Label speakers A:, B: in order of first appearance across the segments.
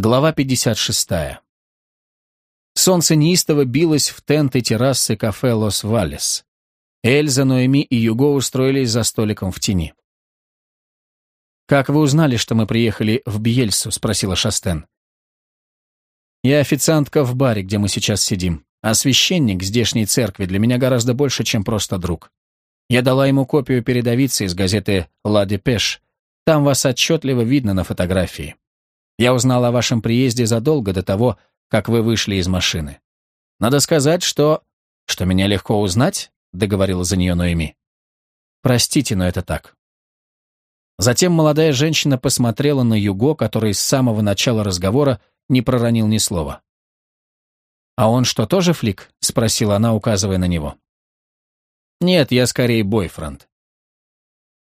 A: Глава 56. Солнце неистово билось в тенты террасы кафе «Лос Валлес». Эльза, Ноэми и Юго устроились за столиком в тени. «Как вы узнали, что мы приехали в Бьельсу?» — спросила Шастен. «Я официантка в баре, где мы сейчас сидим, а священник здешней церкви для меня гораздо больше, чем просто друг. Я дала ему копию передовицы из газеты «Ла Депеш». Там вас отчетливо видно на фотографии. Я узнал о вашем приезде задолго до того, как вы вышли из машины. Надо сказать, что... Что меня легко узнать, договорила за нее Ноэми. Простите, но это так. Затем молодая женщина посмотрела на Юго, который с самого начала разговора не проронил ни слова. «А он что, тоже флик?» — спросила она, указывая на него. «Нет, я скорее бойфренд».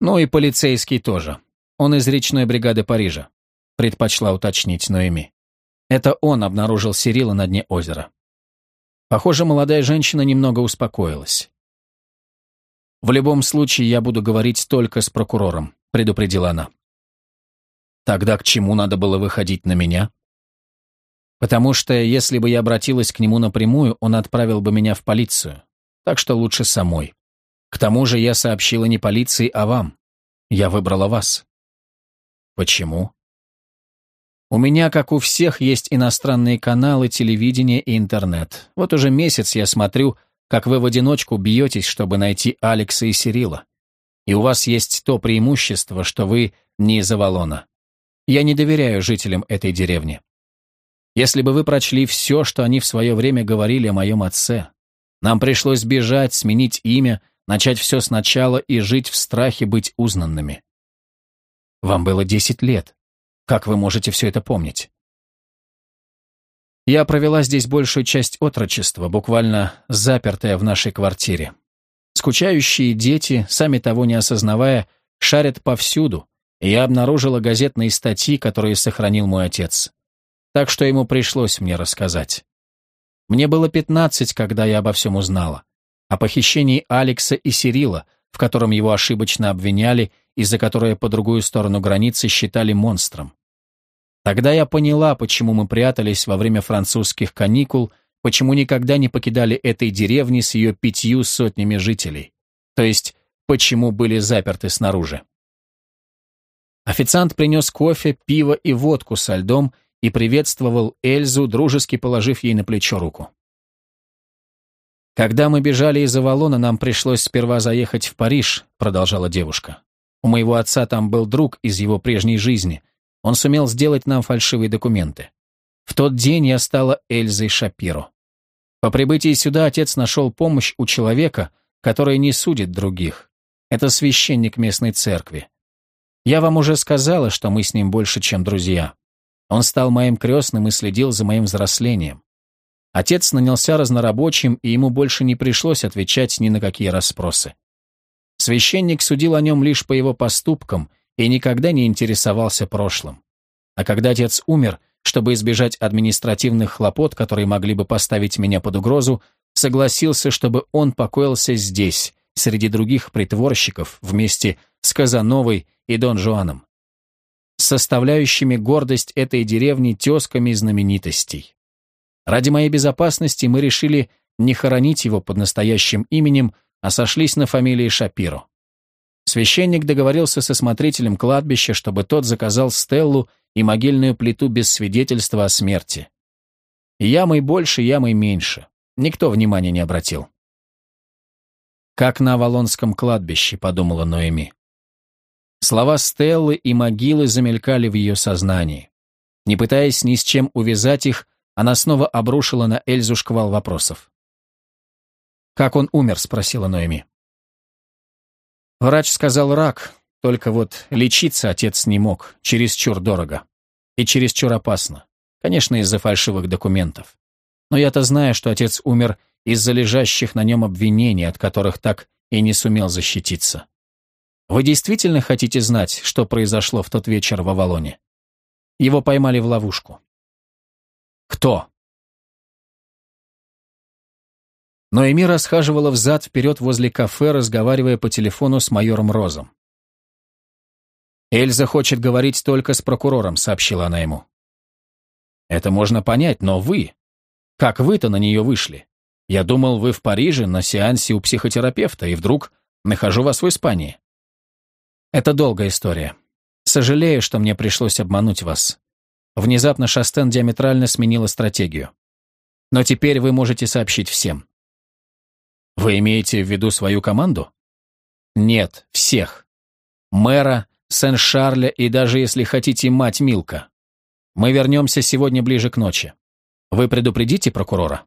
A: «Ну и полицейский тоже. Он из речной бригады Парижа предпочла уточнить Ноэми. Это он обнаружил Сирила на дне озера. Похоже, молодая женщина немного успокоилась. «В любом случае, я буду говорить только с прокурором», — предупредила она. «Тогда к чему надо было выходить на меня?» «Потому что, если бы я обратилась к нему напрямую, он отправил бы меня в полицию. Так что лучше самой. К тому же я сообщила не полиции, а вам. Я выбрала вас». «Почему?» У меня, как у всех, есть иностранные каналы, телевидение и интернет. Вот уже месяц я смотрю, как вы в одиночку бьетесь, чтобы найти Алекса и Сирила. И у вас есть то преимущество, что вы не из Авалона. Я не доверяю жителям этой деревни. Если бы вы прочли все, что они в свое время говорили о моем отце, нам пришлось бежать, сменить имя, начать все сначала и жить в страхе быть узнанными. Вам было десять лет. Как вы можете все это помнить? Я провела здесь большую часть отрочества, буквально запертая в нашей квартире. Скучающие дети, сами того не осознавая, шарят повсюду, и я обнаружила газетные статьи, которые сохранил мой отец. Так что ему пришлось мне рассказать. Мне было пятнадцать, когда я обо всем узнала. О похищении Алекса и Сирила, в котором его ошибочно обвиняли и за которое по другую сторону границы считали монстром. Тогда я поняла, почему мы прятались во время французских каникул, почему никогда не покидали этой деревни с ее пятью сотнями жителей. То есть, почему были заперты снаружи. Официант принес кофе, пиво и водку со льдом и приветствовал Эльзу, дружески положив ей на плечо руку. «Когда мы бежали из Авалона, нам пришлось сперва заехать в Париж», — продолжала девушка. «У моего отца там был друг из его прежней жизни. Он сумел сделать нам фальшивые документы. В тот день я стала Эльзой Шапиро. По прибытии сюда отец нашел помощь у человека, который не судит других. Это священник местной церкви. Я вам уже сказала, что мы с ним больше, чем друзья. Он стал моим крестным и следил за моим взрослением. Отец нанялся разнорабочим, и ему больше не пришлось отвечать ни на какие расспросы. Священник судил о нем лишь по его поступкам и никогда не интересовался прошлым. А когда отец умер, чтобы избежать административных хлопот, которые могли бы поставить меня под угрозу, согласился, чтобы он покоился здесь, среди других притворщиков, вместе с Казановой и Дон Жуаном. составляющими гордость этой деревни тесками знаменитостей. Ради моей безопасности мы решили не хоронить его под настоящим именем, а сошлись на фамилии Шапиро. Священник договорился со смотрителем кладбища, чтобы тот заказал стеллу и могильную плиту без свидетельства о смерти. Ямой больше, ямой меньше. Никто внимания не обратил. «Как на Авалонском кладбище», — подумала Ноэми. Слова Стеллы и могилы замелькали в ее сознании. Не пытаясь ни с чем увязать их, она снова обрушила на Эльзу шквал вопросов. «Как он умер?» — спросила Ноэми. Врач сказал рак, только вот лечиться отец не мог, чересчур дорого. И чересчур опасно. Конечно, из-за фальшивых документов. Но я-то знаю, что отец умер из-за лежащих на нем обвинений, от которых так и не сумел защититься. Вы действительно хотите знать, что произошло в тот вечер в Авалоне? Его поймали в ловушку. Кто? Но Эми расхаживала взад-вперед возле кафе, разговаривая по телефону с майором Розом. «Эльза хочет говорить только с прокурором», — сообщила она ему. Это можно понять, но вы... Как вы-то на нее вышли? Я думал, вы в Париже на сеансе у психотерапевта, и вдруг нахожу вас в Испании. Это долгая история. Сожалею, что мне пришлось обмануть вас. Внезапно Шастен диаметрально сменила стратегию. Но теперь вы можете сообщить всем. Вы имеете в виду свою команду? Нет, всех. Мэра, Сен-Шарля и даже, если хотите, мать Милка. Мы вернемся сегодня ближе к ночи. Вы предупредите прокурора?